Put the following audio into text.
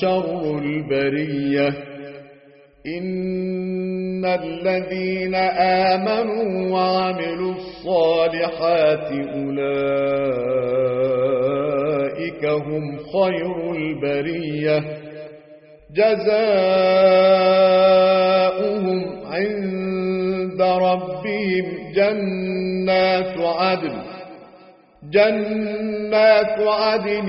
شر البرية. إن الذين آمنوا وعملوا الصالحات أولئك هم خير البرية. جزاؤهم عند ربهم جنات عدن. جنات عدن